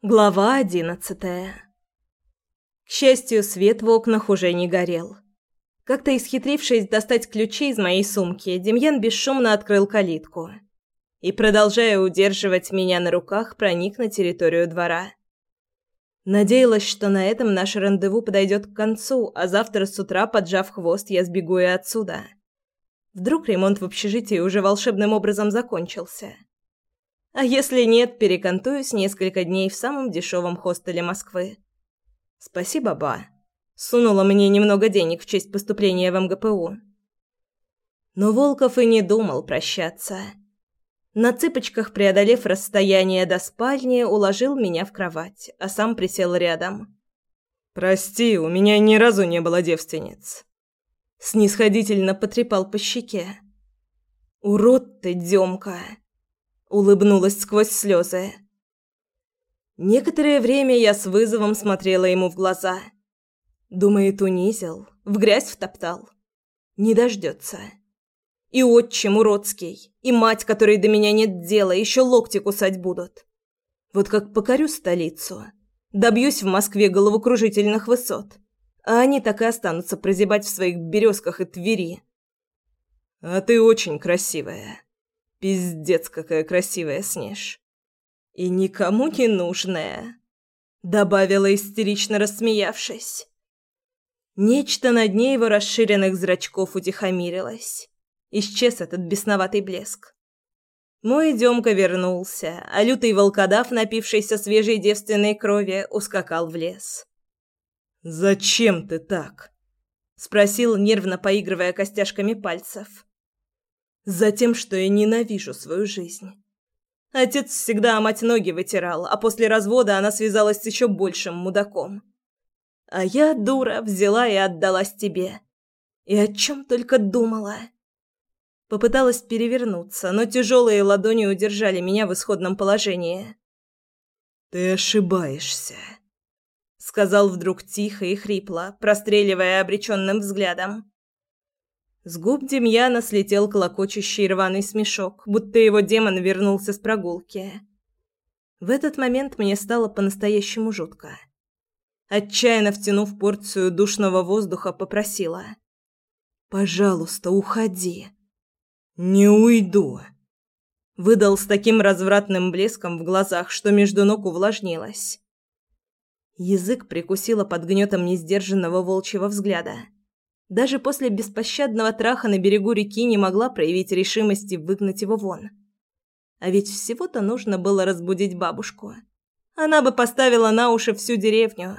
Глава одиннадцатая. К счастью, свет в окнах уже не горел. Как-то исхитрившись достать ключи из моей сумки, Демьян бесшумно открыл калитку и, продолжая удерживать меня на руках, проник на территорию двора. Надеялась, что на этом наше рандеву подойдет к концу, а завтра с утра, поджав хвост, я сбегу и отсюда. Вдруг ремонт в общежитии уже волшебным образом закончился. А если нет, перекантуюсь несколько дней в самом дешевом хостеле Москвы. Спасибо, ба. Сунула мне немного денег в честь поступления в МГПУ. Но Волков и не думал прощаться. На цыпочках, преодолев расстояние до спальни, уложил меня в кровать, а сам присел рядом. «Прости, у меня ни разу не было девственниц». Снисходительно потрепал по щеке. «Урод ты, Демка!» Улыбнулась сквозь слезы. Некоторое время я с вызовом смотрела ему в глаза. Думает, унизил, в грязь втоптал. Не дождется. И отчим уродский, и мать, которой до меня нет дела, еще локти кусать будут. Вот как покорю столицу, добьюсь в Москве головокружительных высот, а они так и останутся прозябать в своих березках и Твери. А ты очень красивая. Пиздец, какая красивая Снеж. И никому не нужная, добавила истерично рассмеявшись. Нечто на дне его расширенных зрачков утихомирилось. Исчез этот бесноватый блеск. Мой Демка вернулся, а лютый волкодав, напившийся свежей девственной крови, ускакал в лес. «Зачем ты так?» — спросил, нервно поигрывая костяшками пальцев. Затем, что я ненавижу свою жизнь. Отец всегда мать ноги вытирал, а после развода она связалась с еще большим мудаком. А я, дура, взяла и отдалась тебе. И о чем только думала. Попыталась перевернуться, но тяжелые ладони удержали меня в исходном положении. «Ты ошибаешься», — сказал вдруг тихо и хрипло, простреливая обреченным взглядом. С губ Демьяна слетел клокочущий рваный смешок, будто его демон вернулся с прогулки. В этот момент мне стало по-настоящему жутко. Отчаянно втянув порцию душного воздуха, попросила. «Пожалуйста, уходи». «Не уйду», — выдал с таким развратным блеском в глазах, что между ног увлажнилось. Язык прикусила под гнетом несдержанного волчьего взгляда. Даже после беспощадного траха на берегу реки не могла проявить решимости выгнать его вон. А ведь всего-то нужно было разбудить бабушку. Она бы поставила на уши всю деревню.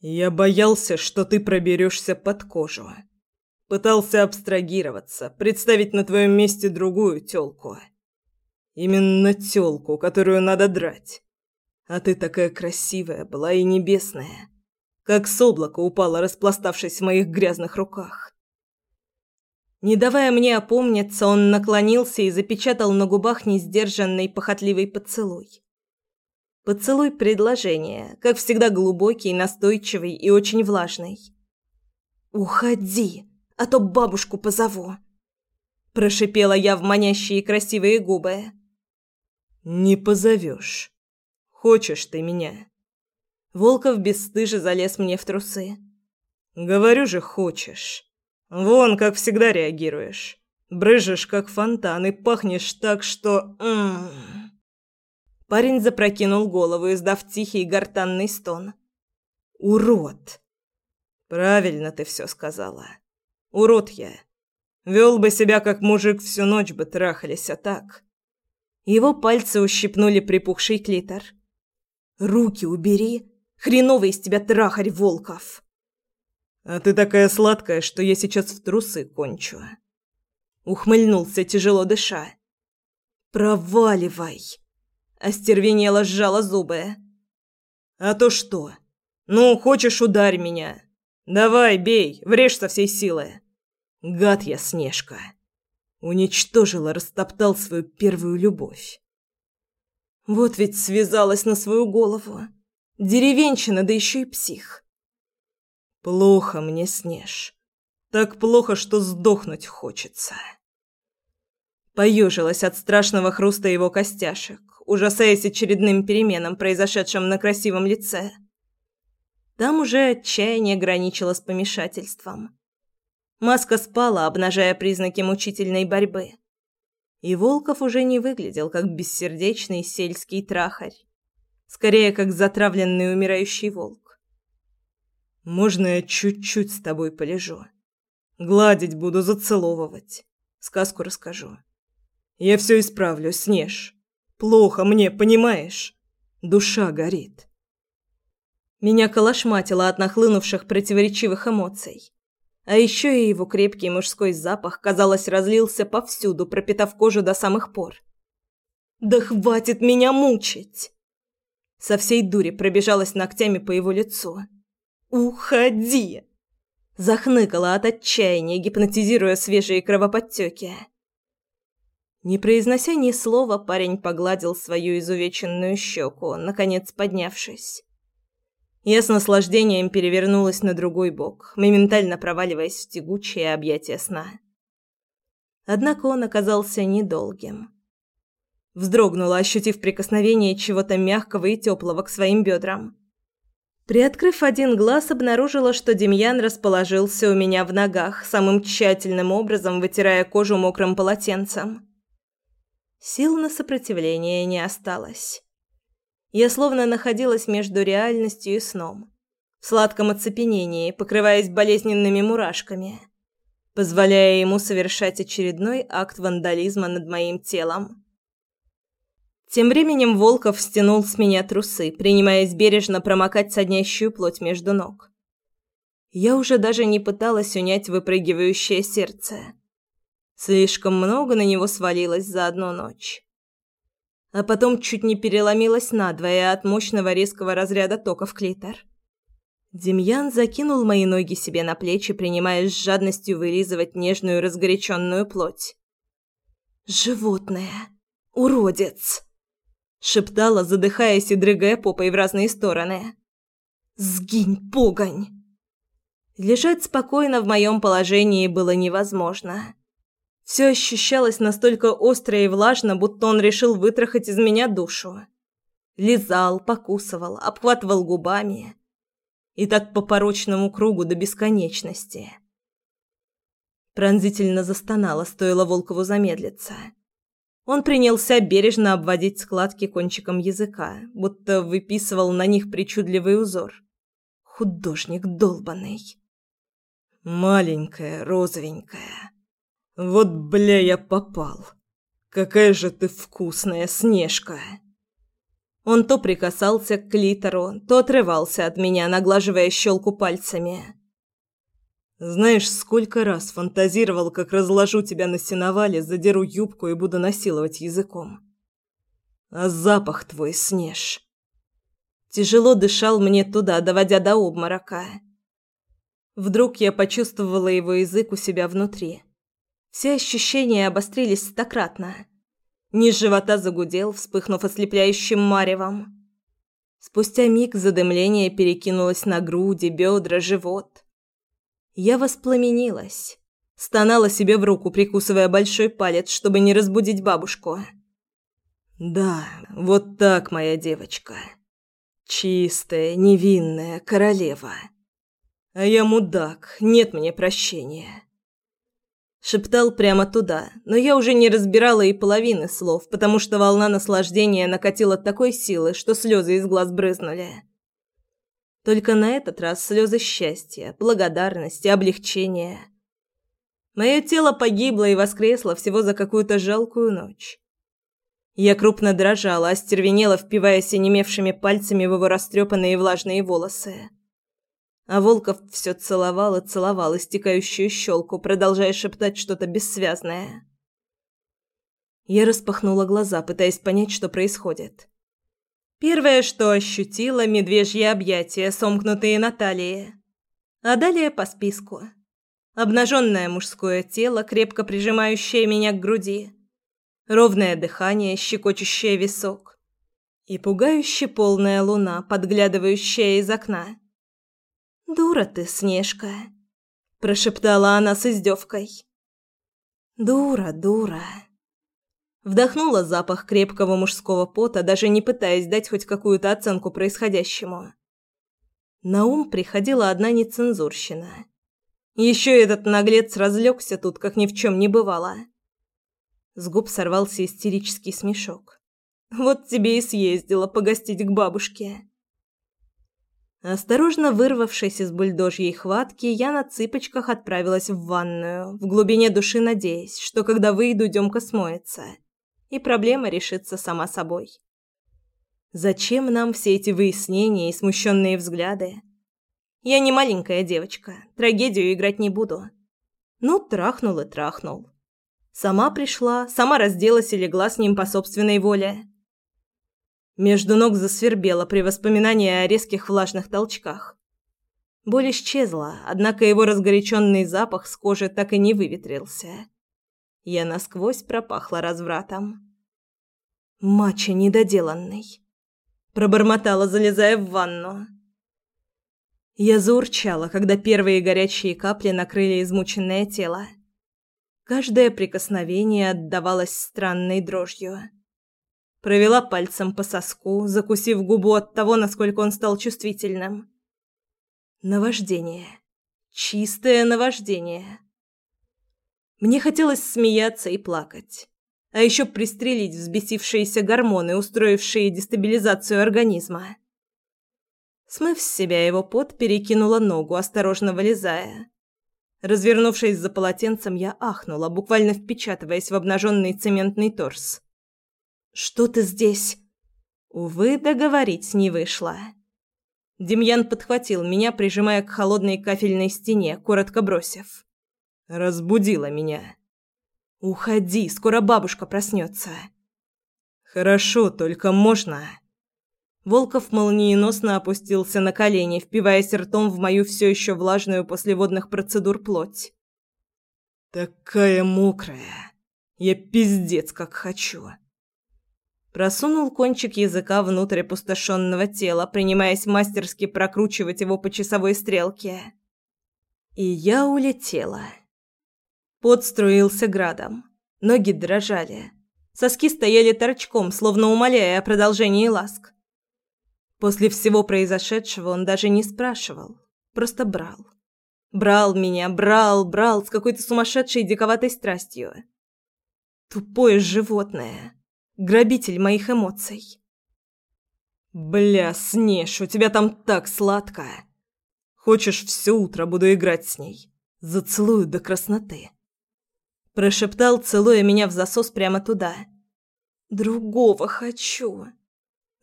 «Я боялся, что ты проберешься под кожу. Пытался абстрагироваться, представить на твоем месте другую тёлку. Именно тёлку, которую надо драть. А ты такая красивая была и небесная как с облака упала, распластавшись в моих грязных руках. Не давая мне опомниться, он наклонился и запечатал на губах несдержанный похотливый поцелуй. Поцелуй предложения, как всегда глубокий, настойчивый и очень влажный. «Уходи, а то бабушку позову», – прошипела я в манящие красивые губы. «Не позовешь. Хочешь ты меня?» Волков бесстыже залез мне в трусы. «Говорю же, хочешь. Вон, как всегда реагируешь. Брыжешь, как фонтан, и пахнешь так, что... М -м -м. Парень запрокинул голову, издав тихий гортанный стон. «Урод!» «Правильно ты все сказала. Урод я. Вел бы себя как мужик, всю ночь бы трахались, а так...» Его пальцы ущипнули припухший клитор. «Руки убери!» Хреновый из тебя трахарь, Волков. А ты такая сладкая, что я сейчас в трусы кончу. Ухмыльнулся, тяжело дыша. Проваливай. Остервенело сжала зубы. А то что? Ну, хочешь, ударь меня. Давай, бей, врежь со всей силы. Гад я, Снежка. Уничтожила, растоптал свою первую любовь. Вот ведь связалась на свою голову. Деревенщина, да еще и псих. Плохо мне, Снеж. Так плохо, что сдохнуть хочется. Поежилась от страшного хруста его костяшек, ужасаясь очередным переменам, произошедшим на красивом лице. Там уже отчаяние граничило с помешательством. Маска спала, обнажая признаки мучительной борьбы. И Волков уже не выглядел как бессердечный сельский трахарь. Скорее, как затравленный умирающий волк. «Можно я чуть-чуть с тобой полежу? Гладить буду, зацеловывать. Сказку расскажу. Я все исправлю, Снеж. Плохо мне, понимаешь? Душа горит». Меня колошматило от нахлынувших противоречивых эмоций. А еще и его крепкий мужской запах, казалось, разлился повсюду, пропитав кожу до самых пор. «Да хватит меня мучить!» Со всей дури пробежалась ногтями по его лицу. «Уходи!» Захныкала от отчаяния, гипнотизируя свежие кровоподтеки. Не произнося ни слова, парень погладил свою изувеченную щеку, наконец поднявшись. Я с наслаждением перевернулась на другой бок, моментально проваливаясь в тягучее объятие сна. Однако он оказался недолгим. Вздрогнула, ощутив прикосновение чего-то мягкого и теплого к своим бедрам. Приоткрыв один глаз, обнаружила, что Демьян расположился у меня в ногах, самым тщательным образом вытирая кожу мокрым полотенцем. Сил на сопротивление не осталось. Я словно находилась между реальностью и сном, в сладком оцепенении, покрываясь болезненными мурашками, позволяя ему совершать очередной акт вандализма над моим телом. Тем временем Волков стянул с меня трусы, принимаясь бережно промокать соднящую плоть между ног. Я уже даже не пыталась унять выпрыгивающее сердце. Слишком много на него свалилось за одну ночь а потом чуть не переломилась надвое от мощного резкого разряда тока в клитор. Демьян закинул мои ноги себе на плечи, принимаясь с жадностью вылизывать нежную разгоряченную плоть. «Животное! Уродец!» — шептала, задыхаясь и дрыгая попой в разные стороны. «Сгинь, погонь!» Лежать спокойно в моем положении было невозможно. Все ощущалось настолько остро и влажно, будто он решил вытрахать из меня душу. Лизал, покусывал, обхватывал губами. И так по порочному кругу до бесконечности. Пронзительно застонала, стоило Волкову замедлиться. Он принялся бережно обводить складки кончиком языка, будто выписывал на них причудливый узор. Художник долбанный. Маленькая, розовенькая. Вот, бля, я попал. Какая же ты вкусная, Снежка. Он то прикасался к клитору, то отрывался от меня, наглаживая щелку пальцами. Знаешь, сколько раз фантазировал, как разложу тебя на сеновале, задеру юбку и буду насиловать языком. А запах твой, Снеж. Тяжело дышал мне туда, доводя до обморока. Вдруг я почувствовала его язык у себя внутри. Все ощущения обострились стократно. Низ живота загудел, вспыхнув ослепляющим маревом. Спустя миг задымление перекинулось на груди, бедра, живот. Я воспламенилась. Стонала себе в руку, прикусывая большой палец, чтобы не разбудить бабушку. «Да, вот так, моя девочка. Чистая, невинная королева. А я мудак, нет мне прощения». Шептал прямо туда, но я уже не разбирала и половины слов, потому что волна наслаждения накатила такой силы, что слезы из глаз брызнули. Только на этот раз слезы счастья, благодарности, облегчения. Мое тело погибло и воскресло всего за какую-то жалкую ночь. Я крупно дрожала, остервенела, впиваясь онемевшими пальцами в его растрепанные влажные волосы. А Волков все целовал и целовал истекающую щелку, продолжая шептать что-то бессвязное. Я распахнула глаза, пытаясь понять, что происходит. Первое, что ощутила, медвежье объятия, сомкнутые на талии. А далее по списку. Обнаженное мужское тело, крепко прижимающее меня к груди. Ровное дыхание, щекочущее висок. И пугающе полная луна, подглядывающая из окна. «Дура ты, Снежка», – прошептала она с издевкой. «Дура, дура». Вдохнула запах крепкого мужского пота, даже не пытаясь дать хоть какую-то оценку происходящему. На ум приходила одна нецензурщина. Еще этот наглец разлегся тут, как ни в чем не бывало. С губ сорвался истерический смешок. «Вот тебе и съездила погостить к бабушке». Осторожно вырвавшись из бульдожьей хватки, я на цыпочках отправилась в ванную, в глубине души надеясь, что когда выйду, Демка смоется, и проблема решится сама собой. Зачем нам все эти выяснения и смущенные взгляды? Я не маленькая девочка, трагедию играть не буду. Ну, трахнул и трахнул. Сама пришла, сама разделась и легла с ним по собственной воле. Между ног засвербело при воспоминании о резких влажных толчках. Боль исчезла, однако его разгоряченный запах с кожи так и не выветрился. Я насквозь пропахла развратом. «Мачо недоделанный», — пробормотала, залезая в ванну. Я заурчала, когда первые горячие капли накрыли измученное тело. Каждое прикосновение отдавалось странной дрожью. Провела пальцем по соску, закусив губу от того, насколько он стал чувствительным. Наваждение. Чистое наваждение. Мне хотелось смеяться и плакать. А еще пристрелить взбесившиеся гормоны, устроившие дестабилизацию организма. Смыв с себя его пот, перекинула ногу, осторожно вылезая. Развернувшись за полотенцем, я ахнула, буквально впечатываясь в обнаженный цементный торс. «Что ты здесь?» Увы, договорить не вышло. Демьян подхватил меня, прижимая к холодной кафельной стене, коротко бросив. «Разбудила меня». «Уходи, скоро бабушка проснется». «Хорошо, только можно...» Волков молниеносно опустился на колени, впиваясь ртом в мою все еще влажную после водных процедур плоть. «Такая мокрая! Я пиздец как хочу!» Просунул кончик языка внутрь опустошенного тела, принимаясь мастерски прокручивать его по часовой стрелке. И я улетела. Пот струился градом. Ноги дрожали. Соски стояли торчком, словно умоляя о продолжении ласк. После всего произошедшего он даже не спрашивал, просто брал. Брал меня, брал, брал с какой-то сумасшедшей диковатой страстью. Тупое животное грабитель моих эмоций. «Бля, Снеж, у тебя там так сладко. Хочешь, все утро буду играть с ней. Зацелую до красноты». Прошептал, целуя меня в засос прямо туда. «Другого хочу».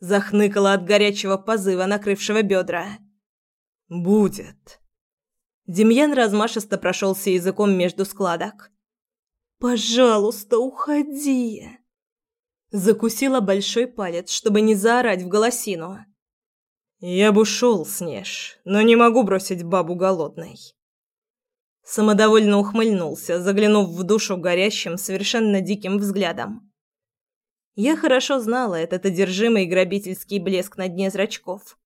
Захныкала от горячего позыва, накрывшего бедра. «Будет». Демьян размашисто прошелся языком между складок. «Пожалуйста, уходи!» Закусила большой палец, чтобы не заорать в голосину. «Я бы ушел, Снеж, но не могу бросить бабу голодной». Самодовольно ухмыльнулся, заглянув в душу горящим, совершенно диким взглядом. Я хорошо знала этот одержимый грабительский блеск на дне зрачков.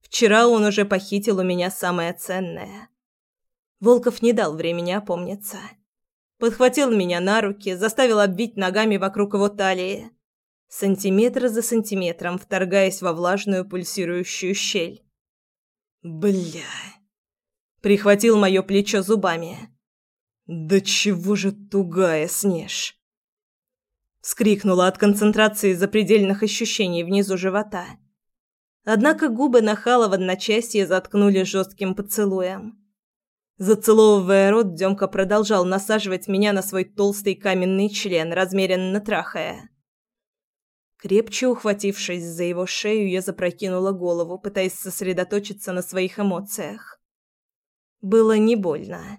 Вчера он уже похитил у меня самое ценное. Волков не дал времени опомниться подхватил меня на руки, заставил обвить ногами вокруг его талии, сантиметр за сантиметром вторгаясь во влажную пульсирующую щель. Бля. Прихватил моё плечо зубами. Да чего же тугая снеж. Вскрикнула от концентрации запредельных ощущений внизу живота. Однако губы нахала в одночасье заткнули жестким поцелуем. Зацеловывая рот, Демка продолжал насаживать меня на свой толстый каменный член, размеренно трахая. Крепче ухватившись за его шею, я запрокинула голову, пытаясь сосредоточиться на своих эмоциях. Было не больно.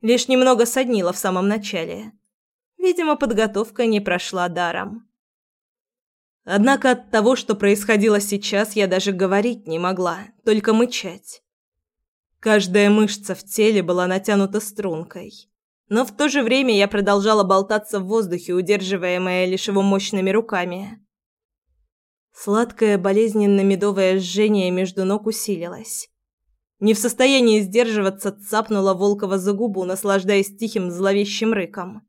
Лишь немного соднило в самом начале. Видимо, подготовка не прошла даром. Однако от того, что происходило сейчас, я даже говорить не могла, только мычать. Каждая мышца в теле была натянута стрункой. Но в то же время я продолжала болтаться в воздухе, удерживаемая лишь его мощными руками. Сладкое болезненно-медовое жжение между ног усилилось. Не в состоянии сдерживаться, цапнула Волкова за губу, наслаждаясь тихим зловещим рыком.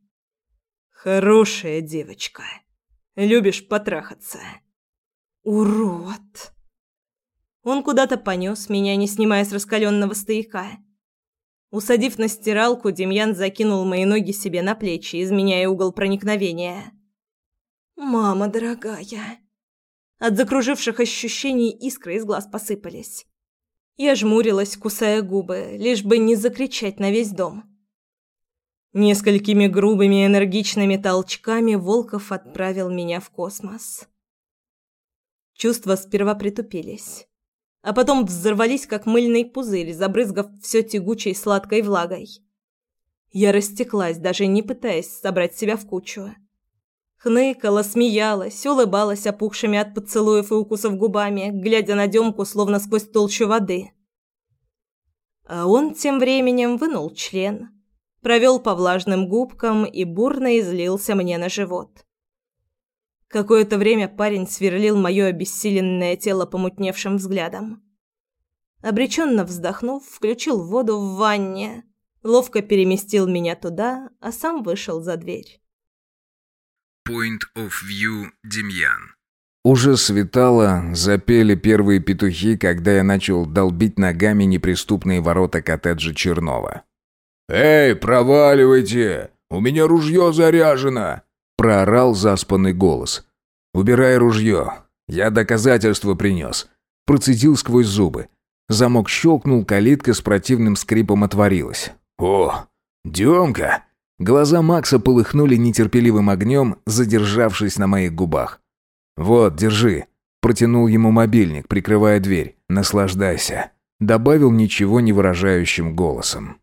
Хорошая девочка. Любишь потрахаться. Урод. Он куда-то понес меня, не снимая с раскаленного стояка. Усадив на стиралку, Демьян закинул мои ноги себе на плечи, изменяя угол проникновения. «Мама дорогая!» От закруживших ощущений искры из глаз посыпались. Я жмурилась, кусая губы, лишь бы не закричать на весь дом. Несколькими грубыми энергичными толчками Волков отправил меня в космос. Чувства сперва притупились, а потом взорвались, как мыльный пузырь, забрызгав все тягучей сладкой влагой. Я растеклась, даже не пытаясь собрать себя в кучу. Хныкала, смеялась, улыбалась опухшими от поцелуев и укусов губами, глядя на Демку, словно сквозь толщу воды. А он тем временем вынул член, провел по влажным губкам и бурно излился мне на живот. Какое-то время парень сверлил мое обессиленное тело помутневшим взглядом. Обреченно вздохнув, включил воду в ванне, ловко переместил меня туда, а сам вышел за дверь. Point of View Демьян. Уже светало, запели первые петухи, когда я начал долбить ногами неприступные ворота коттеджа Чернова. «Эй, проваливайте! У меня ружье заряжено!» — проорал заспанный голос. «Убирай ружье. Я доказательства принес». Процедил сквозь зубы. Замок щелкнул, калитка с противным скрипом отворилась. «О, Демка!» Глаза Макса полыхнули нетерпеливым огнем, задержавшись на моих губах. «Вот, держи». Протянул ему мобильник, прикрывая дверь. «Наслаждайся». Добавил ничего не выражающим голосом.